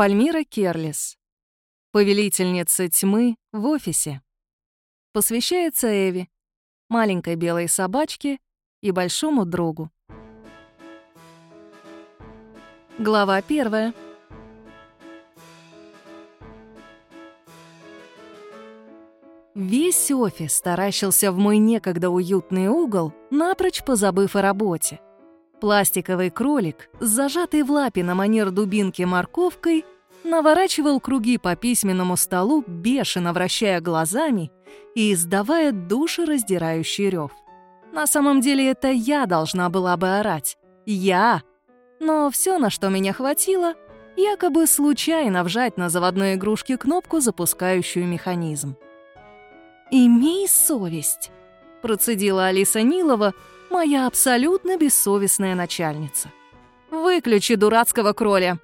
Пальмира Керлис. Повелительница тьмы в офисе. Посвящается Эви, маленькой белой собачке и большому другу. Глава первая. Весь офис таращился в мой некогда уютный угол, напрочь позабыв о работе. Пластиковый кролик, зажатый в лапе на манер дубинки морковкой, наворачивал круги по письменному столу, бешено вращая глазами и издавая душераздирающий рев. На самом деле это я должна была бы орать. Я! Но все, на что меня хватило, якобы случайно вжать на заводной игрушке кнопку, запускающую механизм. «Имей совесть», — процедила Алиса Нилова, моя абсолютно бессовестная начальница. «Выключи дурацкого кроля».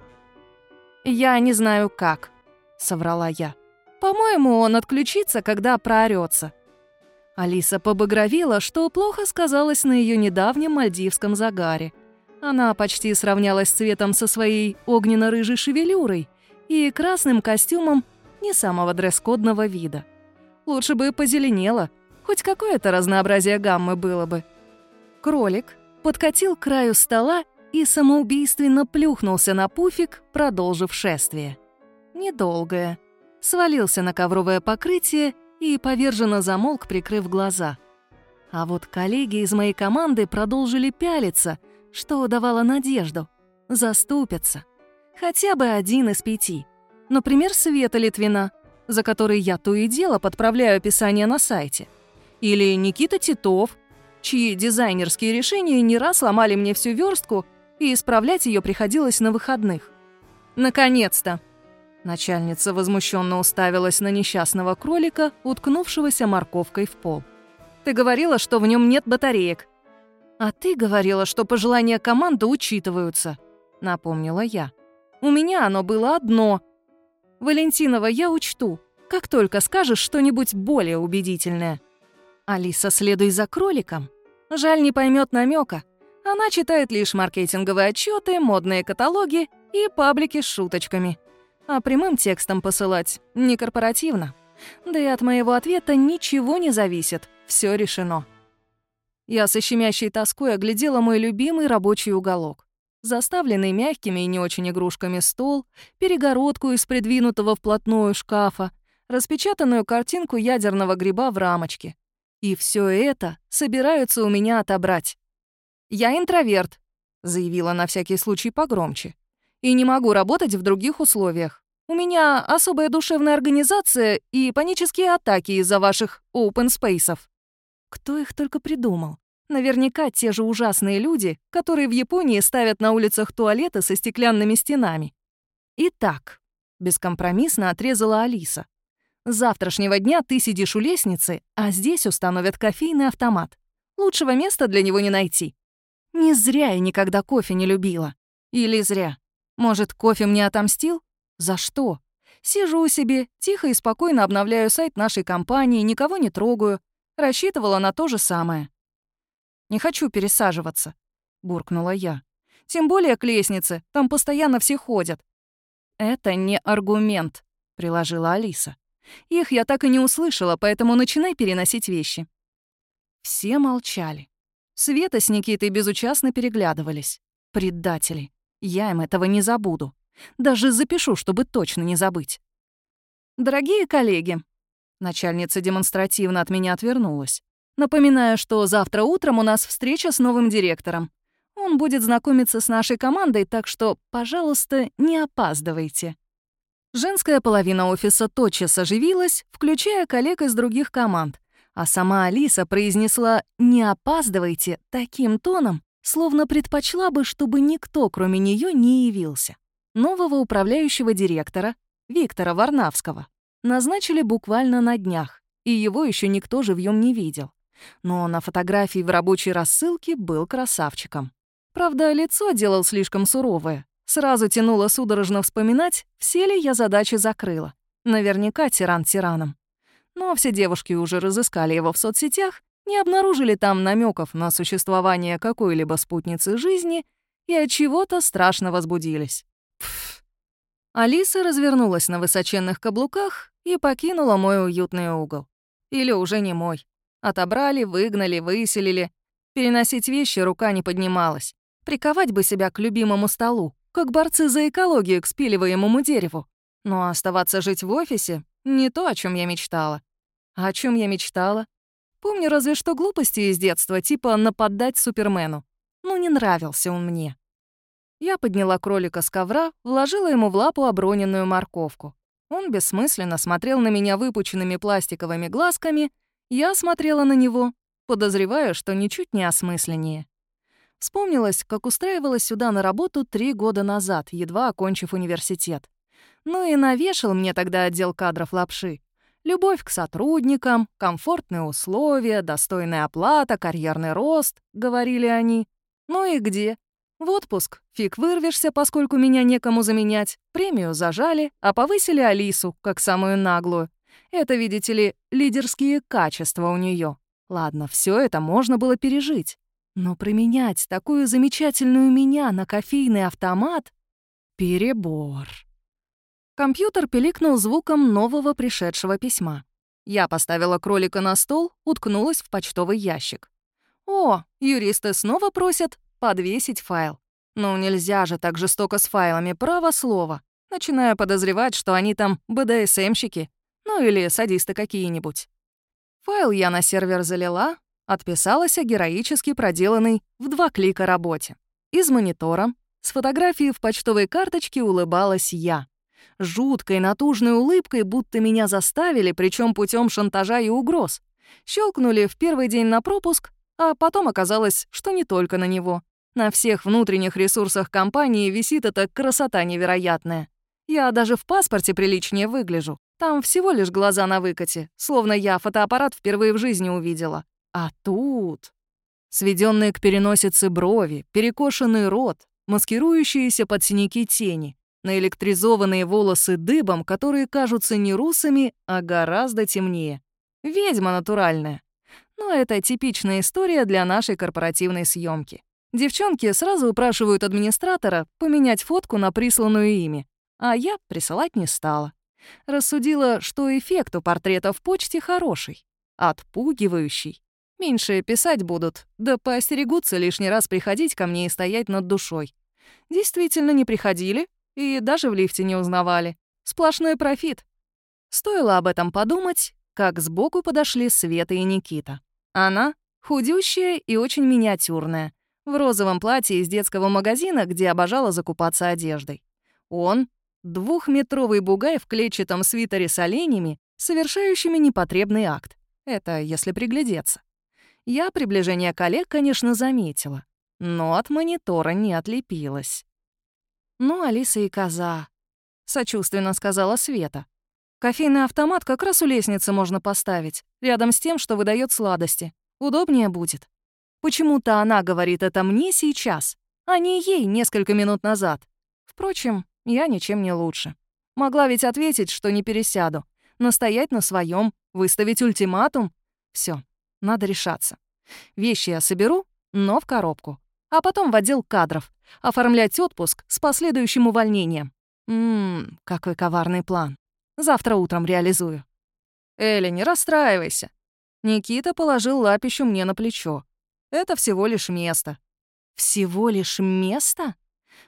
«Я не знаю как», — соврала я. «По-моему, он отключится, когда проорется». Алиса побагровела, что плохо сказалось на ее недавнем мальдивском загаре. Она почти сравнялась цветом со своей огненно-рыжей шевелюрой и красным костюмом не самого дресс-кодного вида. Лучше бы позеленела, хоть какое-то разнообразие гаммы было бы. Кролик подкатил к краю стола и самоубийственно плюхнулся на пуфик, продолжив шествие. Недолгое. Свалился на ковровое покрытие и поверженно замолк, прикрыв глаза. А вот коллеги из моей команды продолжили пялиться, что давало надежду. Заступятся. Хотя бы один из пяти. Например, Света Литвина, за которой я то и дело подправляю описание на сайте. Или Никита Титов, чьи дизайнерские решения не раз ломали мне всю верстку, и исправлять ее приходилось на выходных. Наконец-то! Начальница возмущенно уставилась на несчастного кролика, уткнувшегося морковкой в пол. «Ты говорила, что в нем нет батареек». «А ты говорила, что пожелания команды учитываются», — напомнила я. «У меня оно было одно. Валентинова, я учту, как только скажешь что-нибудь более убедительное». «Алиса, следуй за кроликом», Жаль, не поймет намека. Она читает лишь маркетинговые отчеты, модные каталоги и паблики с шуточками. А прямым текстом посылать не корпоративно. Да и от моего ответа ничего не зависит. Все решено. Я со щемящей тоской оглядела мой любимый рабочий уголок. Заставленный мягкими и не очень игрушками стол, перегородку из придвинутого вплотную шкафа, распечатанную картинку ядерного гриба в рамочке, и все это собираются у меня отобрать. «Я интроверт», — заявила на всякий случай погромче. «И не могу работать в других условиях. У меня особая душевная организация и панические атаки из-за ваших open спейсов». Кто их только придумал? Наверняка те же ужасные люди, которые в Японии ставят на улицах туалеты со стеклянными стенами. Итак, бескомпромиссно отрезала Алиса. Завтрашнего дня ты сидишь у лестницы, а здесь установят кофейный автомат. Лучшего места для него не найти. Не зря я никогда кофе не любила. Или зря. Может, кофе мне отомстил? За что? Сижу себе, тихо и спокойно обновляю сайт нашей компании, никого не трогаю. Рассчитывала на то же самое. «Не хочу пересаживаться», — буркнула я. «Тем более к лестнице, там постоянно все ходят». «Это не аргумент», — приложила Алиса. Их я так и не услышала, поэтому начинай переносить вещи». Все молчали. Света с Никитой безучастно переглядывались. Предатели. Я им этого не забуду. Даже запишу, чтобы точно не забыть. «Дорогие коллеги», — начальница демонстративно от меня отвернулась, «напоминаю, что завтра утром у нас встреча с новым директором. Он будет знакомиться с нашей командой, так что, пожалуйста, не опаздывайте». Женская половина офиса тотчас оживилась, включая коллег из других команд, а сама Алиса произнесла «не опаздывайте» таким тоном, словно предпочла бы, чтобы никто, кроме нее, не явился. Нового управляющего директора, Виктора Варнавского, назначили буквально на днях, и его еще никто живьем не видел. Но на фотографии в рабочей рассылке был красавчиком. Правда, лицо делал слишком суровое, Сразу тянуло судорожно вспоминать, все ли я задачи закрыла. Наверняка тиран тираном. Но все девушки уже разыскали его в соцсетях, не обнаружили там намеков на существование какой-либо спутницы жизни и от чего-то страшно возбудились. Пф. Алиса развернулась на высоченных каблуках и покинула мой уютный угол. Или уже не мой. Отобрали, выгнали, выселили. Переносить вещи рука не поднималась. Приковать бы себя к любимому столу, как борцы за экологию к спиливаемому дереву. Но оставаться жить в офисе — не то, о чем я мечтала. А о чем я мечтала? Помню разве что глупости из детства, типа нападать Супермену. Ну, не нравился он мне. Я подняла кролика с ковра, вложила ему в лапу оброненную морковку. Он бессмысленно смотрел на меня выпученными пластиковыми глазками, я смотрела на него, подозревая, что ничуть не осмысленнее. Вспомнилось, как устраивалась сюда на работу три года назад, едва окончив университет. Ну и навешал мне тогда отдел кадров лапши. Любовь к сотрудникам, комфортные условия, достойная оплата, карьерный рост, говорили они. Ну и где? В отпуск. Фиг вырвешься, поскольку меня некому заменять. Премию зажали, а повысили Алису, как самую наглую. Это, видите ли, лидерские качества у нее. Ладно, все это можно было пережить. Но променять такую замечательную меня на кофейный автомат — перебор. Компьютер пиликнул звуком нового пришедшего письма. Я поставила кролика на стол, уткнулась в почтовый ящик. О, юристы снова просят подвесить файл. Ну нельзя же так жестоко с файлами, право слово. Начинаю подозревать, что они там БДСМщики. Ну или садисты какие-нибудь. Файл я на сервер залила, Отписалась о героически проделанной в два клика работе. Из монитора с фотографией в почтовой карточке улыбалась я. Жуткой натужной улыбкой, будто меня заставили, причем путем шантажа и угроз. Щелкнули в первый день на пропуск, а потом оказалось, что не только на него. На всех внутренних ресурсах компании висит эта красота невероятная. Я даже в паспорте приличнее выгляжу. Там всего лишь глаза на выкате, словно я фотоаппарат впервые в жизни увидела. А тут... Сведенные к переносице брови, перекошенный рот, маскирующиеся под синяки тени, наэлектризованные волосы дыбом, которые кажутся не русами, а гораздо темнее. Ведьма натуральная. Но это типичная история для нашей корпоративной съемки. Девчонки сразу упрашивают администратора поменять фотку на присланную ими, а я присылать не стала. Рассудила, что эффект у портрета в почте хороший, отпугивающий. Меньше писать будут, да поостерегутся лишний раз приходить ко мне и стоять над душой. Действительно не приходили и даже в лифте не узнавали. Сплошной профит. Стоило об этом подумать, как сбоку подошли Света и Никита. Она худющая и очень миниатюрная, в розовом платье из детского магазина, где обожала закупаться одеждой. Он — двухметровый бугай в клетчатом свитере с оленями, совершающими непотребный акт. Это если приглядеться. Я приближение коллег, конечно, заметила, но от монитора не отлепилась. «Ну, Алиса и коза», — сочувственно сказала Света. «Кофейный автомат как раз у лестницы можно поставить, рядом с тем, что выдает сладости. Удобнее будет». Почему-то она говорит это мне сейчас, а не ей несколько минут назад. Впрочем, я ничем не лучше. Могла ведь ответить, что не пересяду, настоять на своем, выставить ультиматум. Все, надо решаться. Вещи я соберу, но в коробку. А потом в отдел кадров. Оформлять отпуск с последующим увольнением. Ммм, какой коварный план. Завтра утром реализую. Эля, не расстраивайся. Никита положил лапищу мне на плечо. Это всего лишь место. Всего лишь место?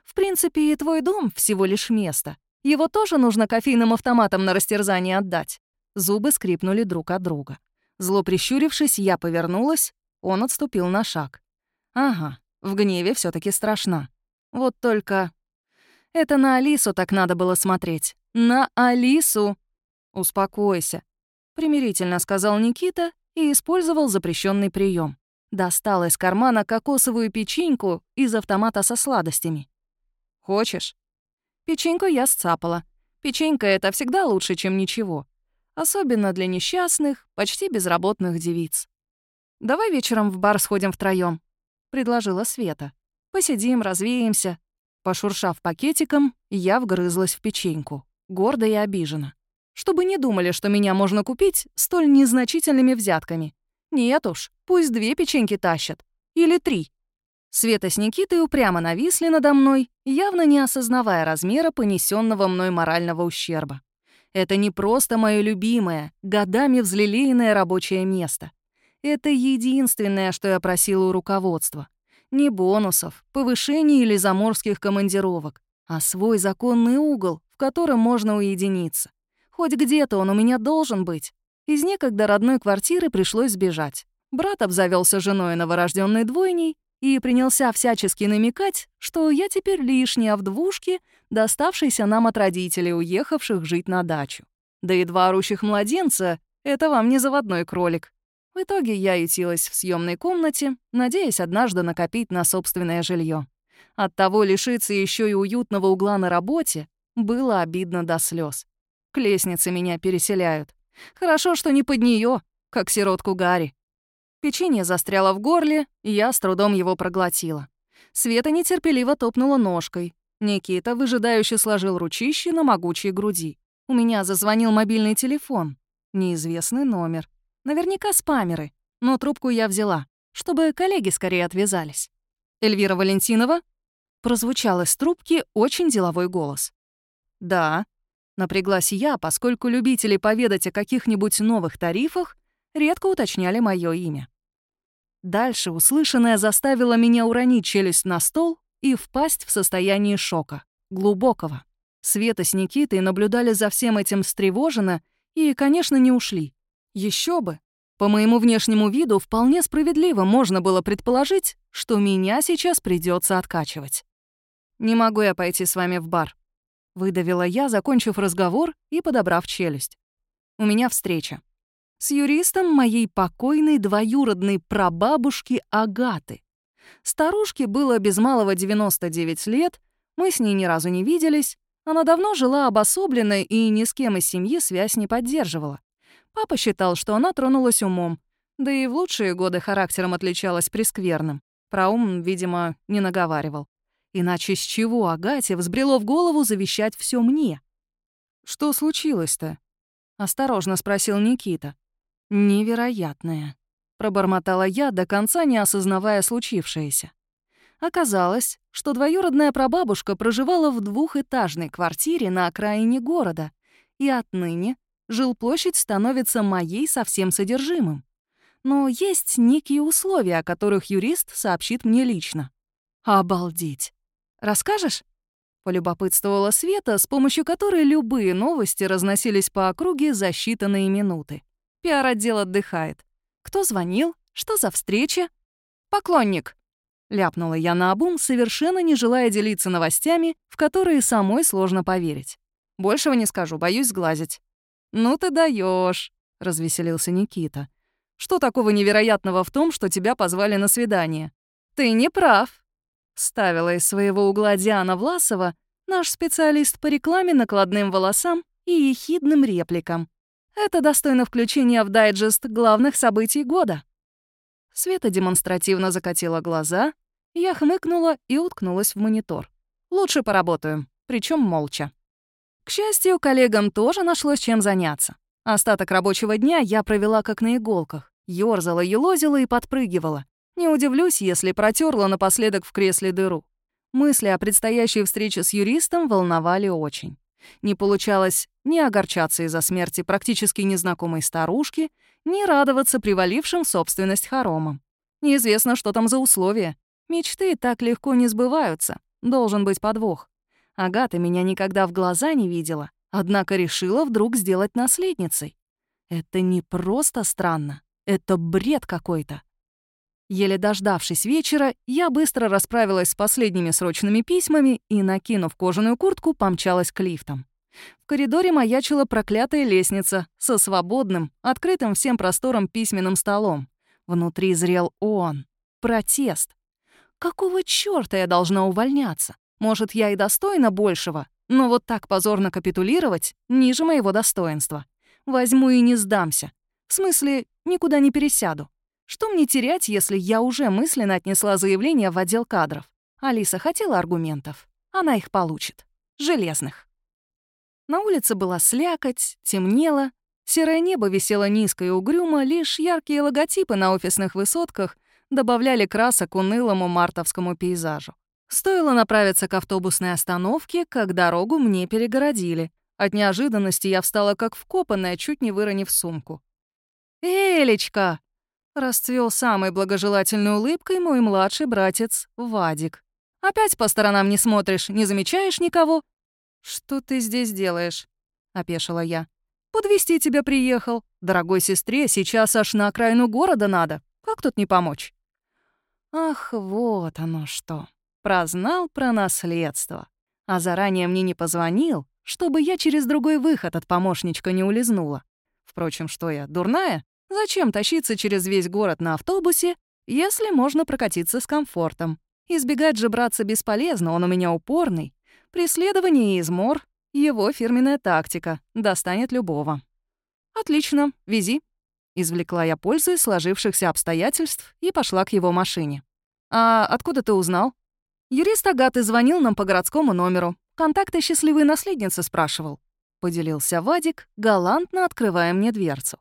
В принципе, и твой дом всего лишь место. Его тоже нужно кофейным автоматом на растерзание отдать. Зубы скрипнули друг от друга. Зло прищурившись, я повернулась, он отступил на шаг. Ага, в гневе все таки страшно. Вот только... Это на Алису так надо было смотреть. На Алису! Успокойся, примирительно сказал Никита и использовал запрещенный прием. Достал из кармана кокосовую печеньку из автомата со сладостями. «Хочешь?» Печеньку я сцапала. Печенька — это всегда лучше, чем ничего особенно для несчастных, почти безработных девиц. «Давай вечером в бар сходим втроём», — предложила Света. «Посидим, развеемся». Пошуршав пакетиком, я вгрызлась в печеньку, гордо и обижена. Чтобы не думали, что меня можно купить столь незначительными взятками. Нет уж, пусть две печеньки тащат. Или три. Света с Никитой упрямо нависли надо мной, явно не осознавая размера понесенного мной морального ущерба. Это не просто мое любимое, годами взлелеянное рабочее место. Это единственное, что я просила у руководства. Не бонусов, повышений или заморских командировок, а свой законный угол, в котором можно уединиться. Хоть где-то он у меня должен быть. Из некогда родной квартиры пришлось сбежать. Брат обзавелся женой новорожденной двойней и принялся всячески намекать, что я теперь лишняя в двушке, доставшейся нам от родителей, уехавших жить на дачу. Да и два орущих младенца — это вам не заводной кролик. В итоге я ютилась в съемной комнате, надеясь однажды накопить на собственное жилье. Оттого лишиться еще и уютного угла на работе было обидно до слез. К лестнице меня переселяют. Хорошо, что не под нее, как сиротку Гарри. Печенье застряло в горле, и я с трудом его проглотила. Света нетерпеливо топнула ножкой. Никита выжидающе сложил ручище на могучей груди. У меня зазвонил мобильный телефон. Неизвестный номер. Наверняка спамеры. Но трубку я взяла, чтобы коллеги скорее отвязались. «Эльвира Валентинова?» Прозвучал из трубки очень деловой голос. «Да», — напряглась я, поскольку любители поведать о каких-нибудь новых тарифах редко уточняли мое имя. Дальше услышанное заставило меня уронить челюсть на стол и впасть в состояние шока, глубокого. Света с Никитой наблюдали за всем этим встревоженно и, конечно, не ушли. Еще бы. По моему внешнему виду вполне справедливо можно было предположить, что меня сейчас придется откачивать. «Не могу я пойти с вами в бар», — выдавила я, закончив разговор и подобрав челюсть. «У меня встреча с юристом моей покойной двоюродной прабабушки Агаты. Старушке было без малого 99 лет, мы с ней ни разу не виделись, она давно жила обособленно и ни с кем из семьи связь не поддерживала. Папа считал, что она тронулась умом, да и в лучшие годы характером отличалась прескверным. Про ум, видимо, не наговаривал. Иначе с чего Агате взбрело в голову завещать все мне? «Что случилось-то?» — осторожно спросил Никита. «Невероятное», — пробормотала я, до конца не осознавая случившееся. Оказалось, что двоюродная прабабушка проживала в двухэтажной квартире на окраине города, и отныне жилплощадь становится моей со всем содержимым. Но есть некие условия, о которых юрист сообщит мне лично. Обалдеть. Расскажешь? Полюбопытствовала Света, с помощью которой любые новости разносились по округе за считанные минуты. Пиар-отдел отдыхает. Кто звонил? Что за встреча? Поклонник. Ляпнула я на обум, совершенно не желая делиться новостями, в которые самой сложно поверить. Большего не скажу, боюсь сглазить. «Ну ты даешь, развеселился Никита. «Что такого невероятного в том, что тебя позвали на свидание?» «Ты не прав», — ставила из своего угла Диана Власова, наш специалист по рекламе накладным волосам и ехидным репликам. Это достойно включения в дайджест главных событий года. Света демонстративно закатила глаза, я хмыкнула и уткнулась в монитор. Лучше поработаю, причем молча. К счастью, коллегам тоже нашлось чем заняться. Остаток рабочего дня я провела как на иголках. Ёрзала, елозила и подпрыгивала. Не удивлюсь, если протерла напоследок в кресле дыру. Мысли о предстоящей встрече с юристом волновали очень. Не получалось ни огорчаться из-за смерти практически незнакомой старушки, ни радоваться привалившим собственность хоромам. Неизвестно, что там за условия. Мечты так легко не сбываются. Должен быть подвох. Агата меня никогда в глаза не видела, однако решила вдруг сделать наследницей. Это не просто странно, это бред какой-то. Еле дождавшись вечера, я быстро расправилась с последними срочными письмами и, накинув кожаную куртку, помчалась к лифтам. В коридоре маячила проклятая лестница со свободным, открытым всем простором письменным столом. Внутри зрел он. Протест. Какого чёрта я должна увольняться? Может, я и достойна большего, но вот так позорно капитулировать ниже моего достоинства. Возьму и не сдамся. В смысле, никуда не пересяду. Что мне терять, если я уже мысленно отнесла заявление в отдел кадров? Алиса хотела аргументов. Она их получит. Железных. На улице была слякоть, темнело. Серое небо висело низко и угрюмо, лишь яркие логотипы на офисных высотках добавляли красок унылому мартовскому пейзажу. Стоило направиться к автобусной остановке, как дорогу мне перегородили. От неожиданности я встала как вкопанная, чуть не выронив сумку. «Элечка!» — расцвел самой благожелательной улыбкой мой младший братец Вадик. «Опять по сторонам не смотришь, не замечаешь никого?» «Что ты здесь делаешь?» — опешила я. «Подвести тебя приехал. Дорогой сестре сейчас аж на окраину города надо. Как тут не помочь?» Ах, вот оно что. Прознал про наследство. А заранее мне не позвонил, чтобы я через другой выход от помощничка не улизнула. Впрочем, что я, дурная? Зачем тащиться через весь город на автобусе, если можно прокатиться с комфортом? Избегать же браться бесполезно, он у меня упорный. Преследование и измор — его фирменная тактика, достанет любого. «Отлично, вези», — извлекла я пользу из сложившихся обстоятельств и пошла к его машине. «А откуда ты узнал?» Юрист Агаты звонил нам по городскому номеру. Контакты счастливой наследницы спрашивал. Поделился Вадик, галантно открывая мне дверцу.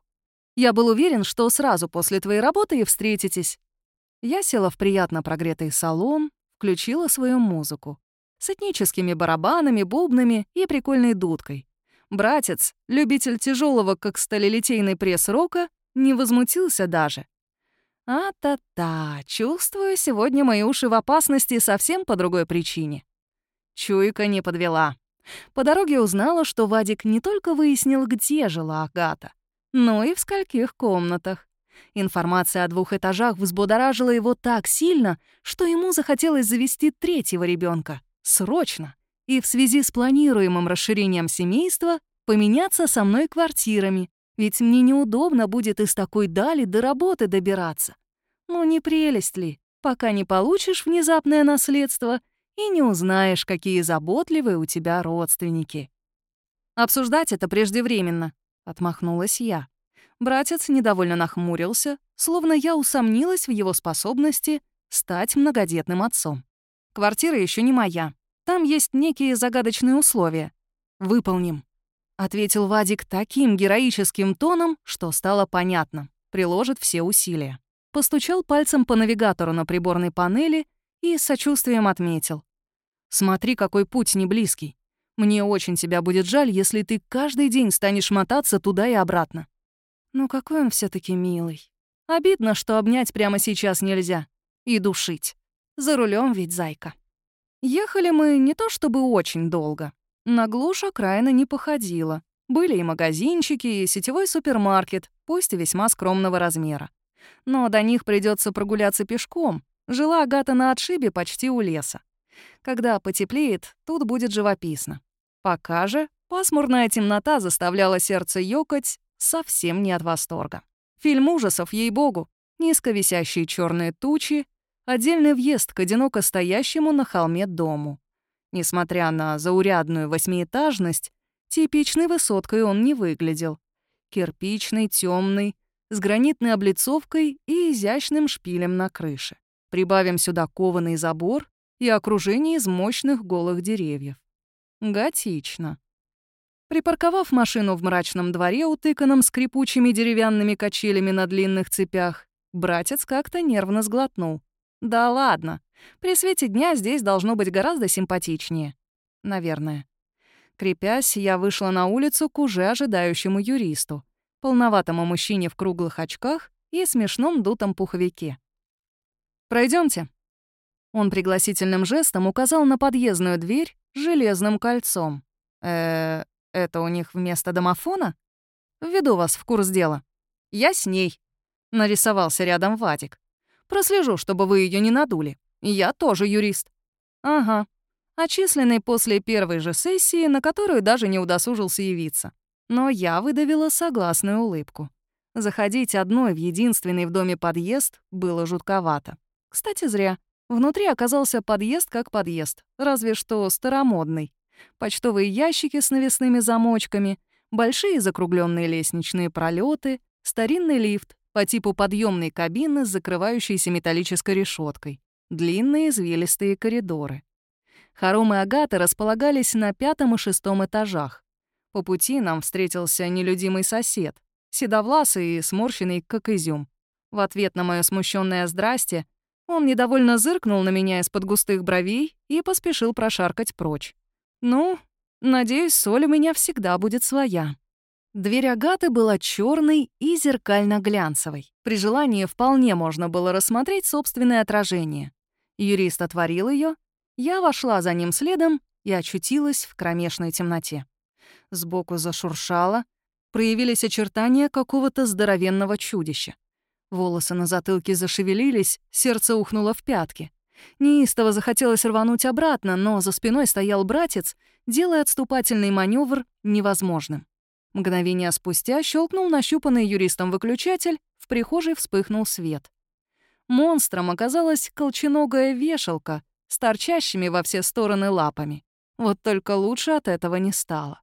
Я был уверен, что сразу после твоей работы и встретитесь. Я села в приятно прогретый салон, включила свою музыку. С этническими барабанами, бубнами и прикольной дудкой. Братец, любитель тяжелого, как сталелитейный пресс рока, не возмутился даже. А-та-та, чувствую, сегодня мои уши в опасности совсем по другой причине. Чуйка не подвела. По дороге узнала, что Вадик не только выяснил, где жила Агата, но и в скольких комнатах. Информация о двух этажах взбудоражила его так сильно, что ему захотелось завести третьего ребенка. Срочно. И в связи с планируемым расширением семейства поменяться со мной квартирами, ведь мне неудобно будет из такой дали до работы добираться. Ну не прелесть ли, пока не получишь внезапное наследство и не узнаешь, какие заботливые у тебя родственники. Обсуждать это преждевременно, отмахнулась я. Братец недовольно нахмурился, словно я усомнилась в его способности стать многодетным отцом. Квартира еще не моя. Там есть некие загадочные условия. Выполним ответил Вадик таким героическим тоном, что стало понятно. Приложит все усилия. Постучал пальцем по навигатору на приборной панели и с сочувствием отметил. «Смотри, какой путь неблизкий. Мне очень тебя будет жаль, если ты каждый день станешь мотаться туда и обратно». Ну какой он все таки милый. Обидно, что обнять прямо сейчас нельзя. И душить. За рулем ведь зайка. Ехали мы не то чтобы очень долго. На глушь окраина не походила. Были и магазинчики, и сетевой супермаркет, пусть и весьма скромного размера. Но до них придется прогуляться пешком. Жила Агата на отшибе почти у леса. Когда потеплеет, тут будет живописно. Пока же пасмурная темнота заставляла сердце ёкать совсем не от восторга. Фильм ужасов, ей-богу, низко висящие черные тучи, отдельный въезд к одиноко стоящему на холме дому. Несмотря на заурядную восьмиэтажность, типичной высоткой он не выглядел. Кирпичный, темный, с гранитной облицовкой и изящным шпилем на крыше. Прибавим сюда кованый забор и окружение из мощных голых деревьев. Готично. Припарковав машину в мрачном дворе, утыканном скрипучими деревянными качелями на длинных цепях, братец как-то нервно сглотнул. Да ладно. При свете дня здесь должно быть гораздо симпатичнее. Наверное. Крепясь, я вышла на улицу к уже ожидающему юристу, полноватому мужчине в круглых очках и смешном дутом пуховике. Пройдемте. Он пригласительным жестом указал на подъездную дверь железным кольцом. э это у них вместо домофона? Введу вас в курс дела. Я с ней. Нарисовался рядом Вадик. Прослежу, чтобы вы ее не надули. Я тоже юрист». «Ага. Отчисленный после первой же сессии, на которую даже не удосужился явиться. Но я выдавила согласную улыбку. Заходить одной в единственный в доме подъезд было жутковато. Кстати, зря. Внутри оказался подъезд как подъезд, разве что старомодный. Почтовые ящики с навесными замочками, большие закругленные лестничные пролеты, старинный лифт, по типу подъемной кабины с закрывающейся металлической решеткой, длинные извилистые коридоры. Хоромы Агаты располагались на пятом и шестом этажах. По пути нам встретился нелюдимый сосед, седовласый и сморщенный, как изюм. В ответ на мое смущенное «здрасте» он недовольно зыркнул на меня из-под густых бровей и поспешил прошаркать прочь. Ну, надеюсь, соль у меня всегда будет своя. Дверь Агаты была черной и зеркально-глянцевой. При желании вполне можно было рассмотреть собственное отражение. Юрист отворил ее, я вошла за ним следом и очутилась в кромешной темноте. Сбоку зашуршало, проявились очертания какого-то здоровенного чудища. Волосы на затылке зашевелились, сердце ухнуло в пятки. Неистово захотелось рвануть обратно, но за спиной стоял братец, делая отступательный маневр невозможным. Мгновение спустя щелкнул нащупанный юристом выключатель, в прихожей вспыхнул свет. Монстром оказалась колченогая вешалка с торчащими во все стороны лапами. Вот только лучше от этого не стало.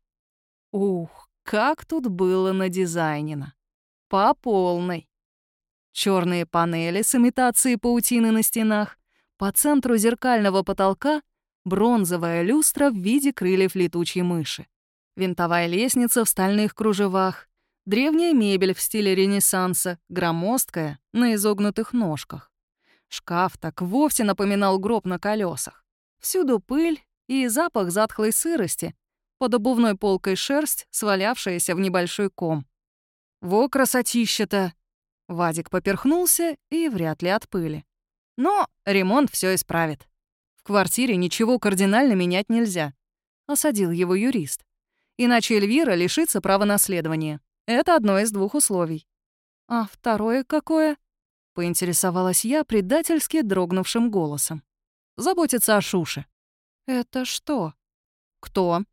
Ух, как тут было надизайнено. По полной. Черные панели с имитацией паутины на стенах, по центру зеркального потолка бронзовая люстра в виде крыльев летучей мыши. Винтовая лестница в стальных кружевах, древняя мебель в стиле Ренессанса, громоздкая, на изогнутых ножках. Шкаф так вовсе напоминал гроб на колесах. Всюду пыль и запах затхлой сырости, под обувной полкой шерсть, свалявшаяся в небольшой ком. «Во красотища-то!» Вадик поперхнулся и вряд ли от пыли. Но ремонт все исправит. В квартире ничего кардинально менять нельзя. Осадил его юрист. Иначе Эльвира лишится права наследования. Это одно из двух условий. А второе какое? Поинтересовалась я предательски дрогнувшим голосом. Заботиться о Шуше. Это что? Кто?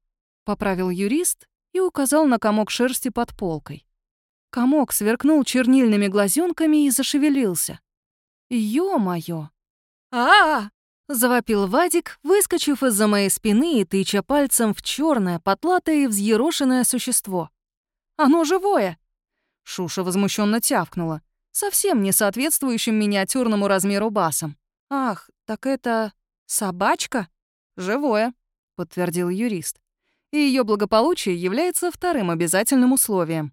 Поправил юрист и указал на комок шерсти под полкой. Комок сверкнул чернильными глазенками и зашевелился. Ё-моё! а, -а, Завопил Вадик, выскочив из-за моей спины и тыча пальцем в черное, потлатое и взъерошенное существо. «Оно живое!» Шуша возмущенно тявкнула, совсем не соответствующим миниатюрному размеру басом. «Ах, так это... собачка?» «Живое», — подтвердил юрист. «И ее благополучие является вторым обязательным условием».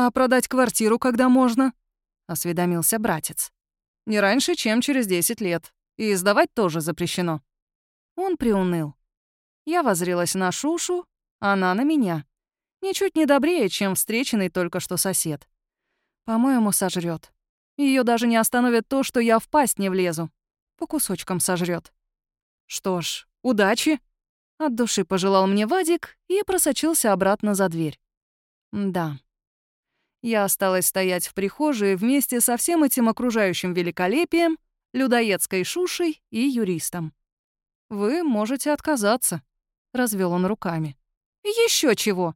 «А продать квартиру когда можно?» — осведомился братец. Не раньше, чем через 10 лет. И сдавать тоже запрещено». Он приуныл. Я возрилась на Шушу, она на меня. Ничуть не добрее, чем встреченный только что сосед. По-моему, сожрет. Ее даже не остановит то, что я в пасть не влезу. По кусочкам сожрет. Что ж, удачи. От души пожелал мне Вадик и просочился обратно за дверь. Да. Я осталась стоять в прихожей вместе со всем этим окружающим великолепием, людоедской шушей и юристом. «Вы можете отказаться», — развел он руками. Еще чего!»